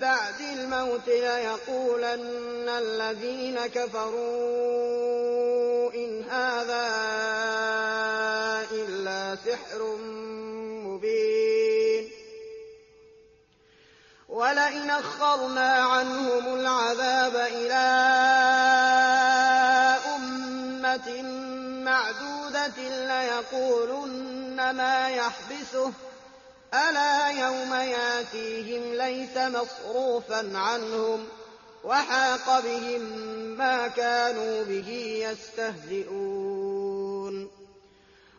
بعد الموت ليقولن الذين كفروا إن هذا إلا سحر مبين. ولئن أخرنا عنهم العذاب إلى أمة معدودة ليقولن ما يحبسه ألا يوم ياتيهم ليس مصروفا عنهم وحاق بهم ما كانوا به يستهزئون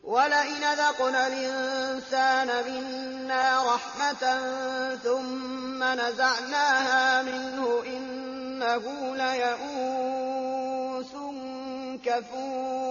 ولئن ذقنا الإنسان منا رحمة ثم نزعناها منه إنه ليئوس كفور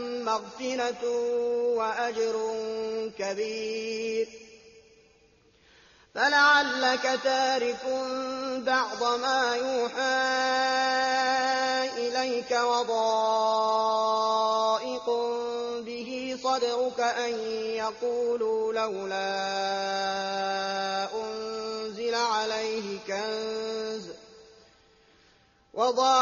مغفرة وأجر كبير. فلعلك تارك بعض ما يوحى إليك وضائق به صدرك أن يقولوا لولا أنزل عليه كنز. وضائق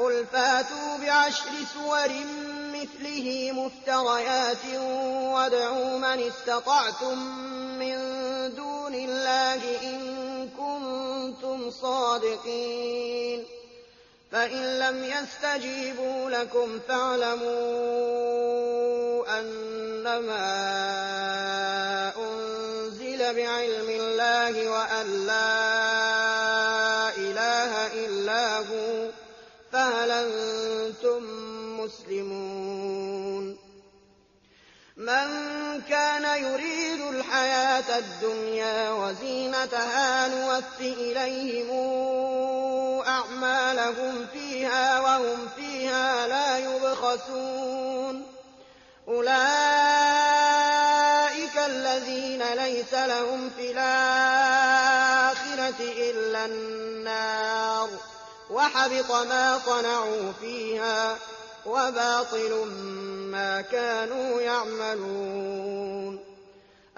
قل فاتوا بعشر سور مثله مفتريات وادعوا من استطعتم من دون الله إن كنتم صادقين فإن لم يستجيبوا لكم فاعلموا أنما أنزل بعلم الله وأن لا يريد الحياة الدنيا وزينتها نوف إليهم أعمالهم فيها وهم فيها لا يبخسون. أولئك الذين ليس لهم في الآخرة إلا النار وحبط ما صنعوا فيها وباطل ما كانوا يعملون.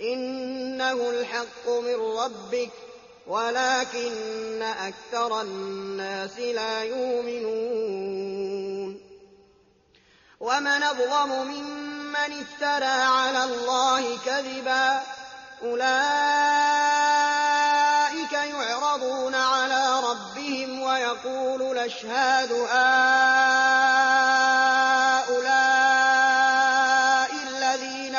إنه الحق من ربك ولكن أكثر الناس لا يؤمنون. ومن أظلم ممن افترى على الله كذبا أولئك يعرضون على ربهم ويقول الأشهاد هؤلاء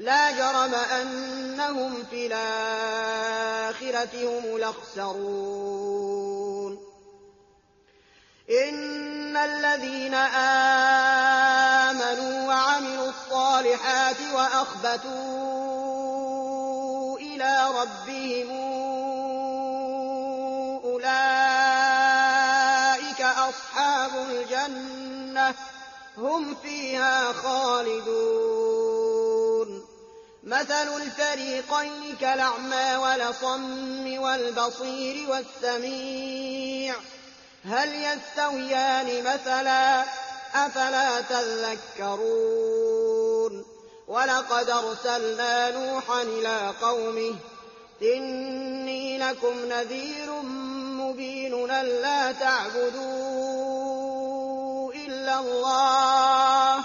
لا جرم أنهم في الآخرة هم الأخسرون. إن الذين آمنوا وعملوا الصالحات وأخبتوا إلى ربهم أولئك أصحاب الجنة هم فيها خالدون. مثل الفريقين كالأعمى ولصم والبصير والسميع. هل يستويان مثلا؟ أفلا تذكرون. ولقد أرسلنا نوحا إلى قومه إني لكم نذير مبين ألا تعبدوا إلا الله.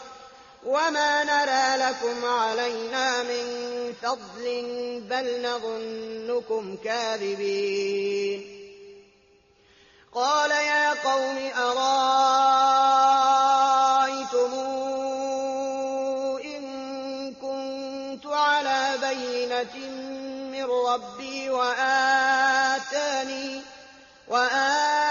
وما نرى لكم علينا من فضل بل نظنكم كاذبين قال يا قوم أرايتم إن كنت على بينة من ربي وآتاني وآتاني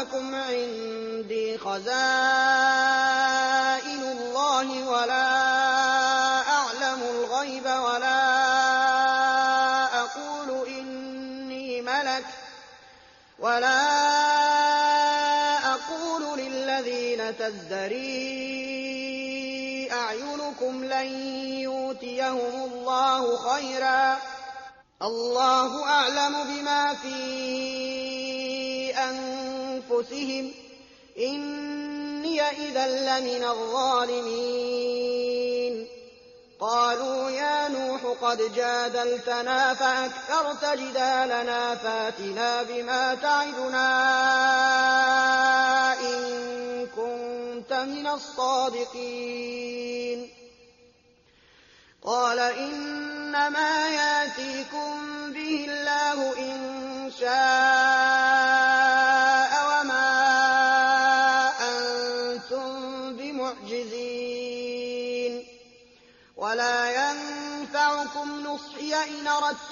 لكم عندي خزائن الله ولا أعلم الغيب ولا أقول إني ملك ولا أقول للذين تزدري أعينكم لن يؤتيهم الله خيرا. الله أعلم بما في أنفسهم إني إذا لمن الظالمين. قالوا يا نوح قد جادلتنا فأكثرت جدالنا فاتنا بما تعدنا إن كنت من الصادقين. قال إنما يأتيكم به الله إن شاء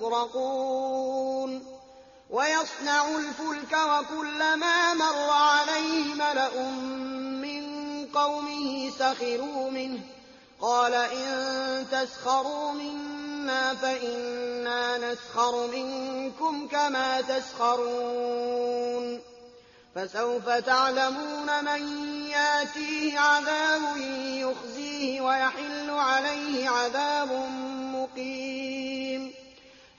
مُّغْرَقُونَ وَيَصْنَعُ الْفُلْكَ وَكُلَّمَا مَرَّ عَلَيْهِ مَلَأٌ مِّن قَوْمِهِ سَخِرُوا مِنْهُ. قَالَ إِن تَسْخَرُوا مِنَّا فَإِنَّا نَسْخَرُ مِنكُمْ كَمَا تَسْخَرُونَ. فَسَوْفَ تَعْلَمُونَ مَن يَأْتِيهِ عَذَابٌ يُخْزِيهِ وَيَحِلُّ عَلَيْهِ عَذَابٌ مُّقِيمٌ.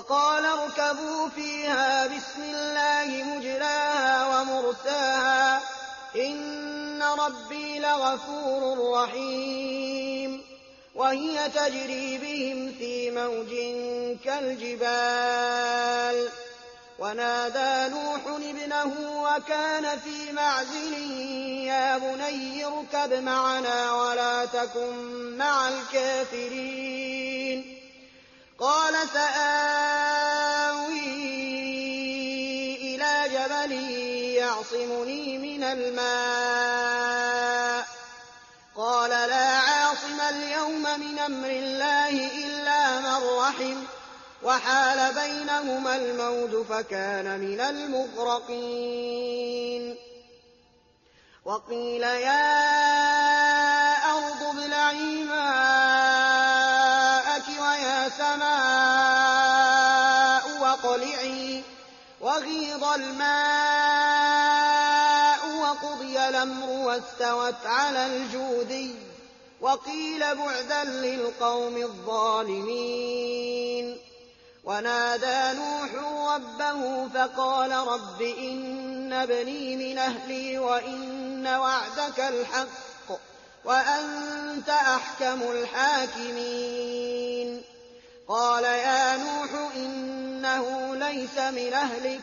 وَقَالَ ارْكَبُوا فِيهَا بِسْمِ اللَّهِ مُجْرَاهَا وَمُرْسَاهَا ۚ. إِنَّ رَبِّي لَغَفُورٌ رَّحِيمٌ. وَهِيَ تَجْرِي بِهِمْ فِي مَوْجٍ كَالْجِبَالِ. وَنَادَىٰ نُوحٌ ابْنَهُ وَكَانَ فِي مَعْزِلٍ يَا بُنَيَّ ارْكَبْ مَعَنَا وَلَا تَكُن مَّعَ الْكَافِرِينَ. قَالَ سَآوِي إِلَىٰ جَبَلٍ يَعْصِمُنِي مِنَ الْمَاءِ ۚ. قَالَ لَا عَاصِمَ الْيَوْمَ مِنْ أَمْرِ اللَّهِ إِلَّا مَن رَّحِمَ ۚ. وَحَالَ بَيْنَهُمَا الْمَوْجُ فَكَانَ مِنَ الْمُغْرَقِينَ. وَقِيلَ يَا أَرْضُ ابْلَعِي وَغِيضَ الْمَاءُ وَقُضِيَ الْأَمْرُ وَاسْتَوَتْ عَلَى الْجُودِيِّ ۖ وَقِيلَ بُعْدًا لِّلْقَوْمِ الظَّالِمِينَ. وَنَادَىٰ نُوحٌ رَّبَّهُ فَقَالَ رَبِّ إِنَّ ابْنِي مِنْ أَهْلِي وَإِنَّ وَعْدَكَ الْحَقُّ وَأَنتَ أَحْكَمُ الْحَاكِمِينَ. قَالَ يَا نُوحُ إِنَّهُ لَيْسَ مِنْ أَهْلِكَ ۖ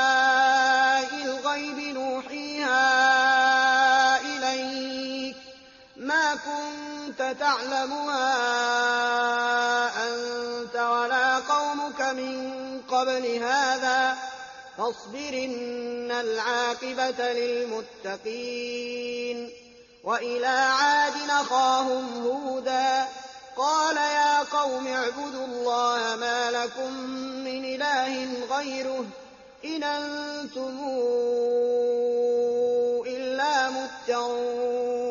تَعْلَمُهَا أَنتَ وَلَا قَوْمُكَ مِن قَبْلِ هَٰذَا ۖ فَاصْبِرْ إِنَّ الْعَاقِبَةَ لِلْمُتَّقِينَ وَإِلَىٰ عَادٍ أَخَاهُمْ هُودًا ۗ قَالَ قوم اعبدوا الله ما لكم من إله غيره إن أنتم إلا مفترون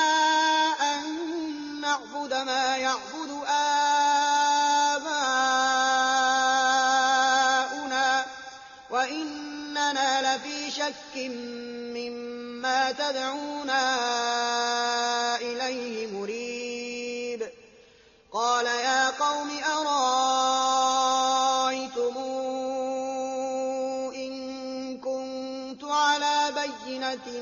شك مما تدعونا إليه مريب قال يا قوم أرايتم إن كنت على بينة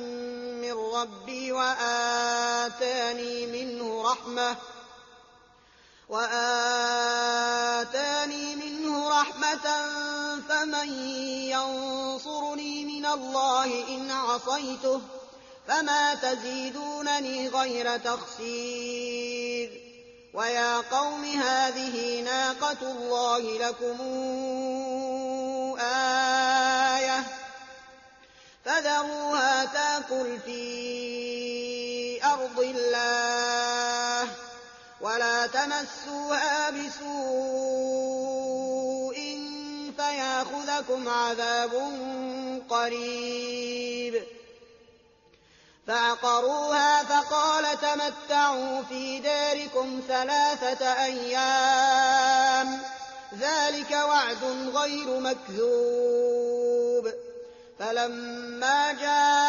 من ربي وآتاني منه رحمة رحمة فمن ينصرني من الله إن عصيته فما تزيدونني غير تخسير ويا قوم هذه ناقة الله لكم آية فذروها تاكل في أرض الله تمسوها بسوء فياخذكم عذاب قريب. فعقروها فقال تمتعوا في داركم ثلاثة أيام. ذلك وعد غير مكذوب. فلما جاء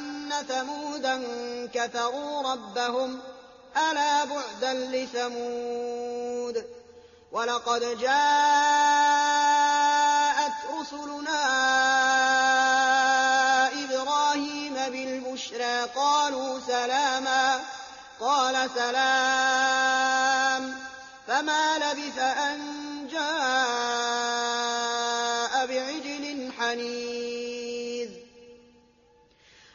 ثمودا كفروا ربهم ألا بعدا لثمود ولقد جاءت رسلنا إبراهيم بالبشرى قالوا سلاما قال سلام فما لبث أن جاء بعجل حنيذ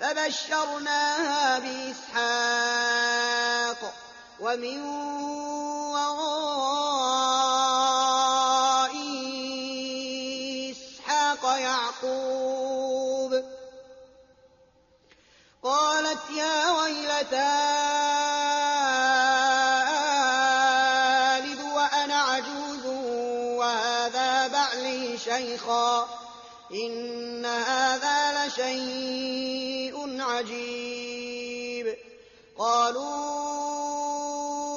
فبشرناها بإسحاق ومن وراء إسحاق يعقوب. قالت يا ويلتى آلد وأنا عجوز وهذا بعلي شيخا إن هذا لشيء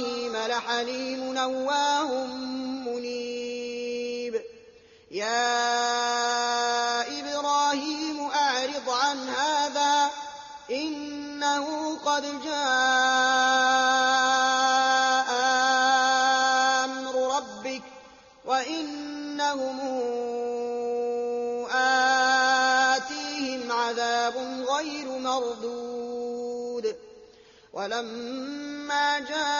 إبراهيم لحليم نواه منيب. يا إبراهيم أعرض عن هذا إنه قد جاء أمر ربك وإنهم آتيهم عذاب غير مردود. ولما جاءت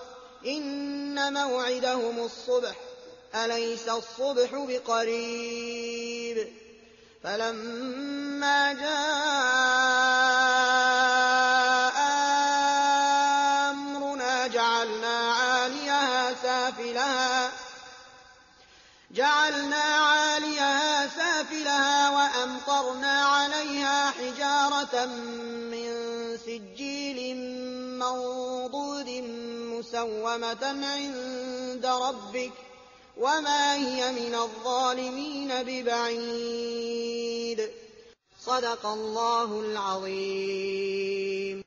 إن موعدهم الصبح أليس الصبح بقريب؟ فلما جاء أمرنا جعلنا عاليها سافلها جعلنا عاليها سافلها وأمطرنا عليها حجارة مسومة عند ربك وما هي من الظالمين ببعيد. صدق الله العظيم.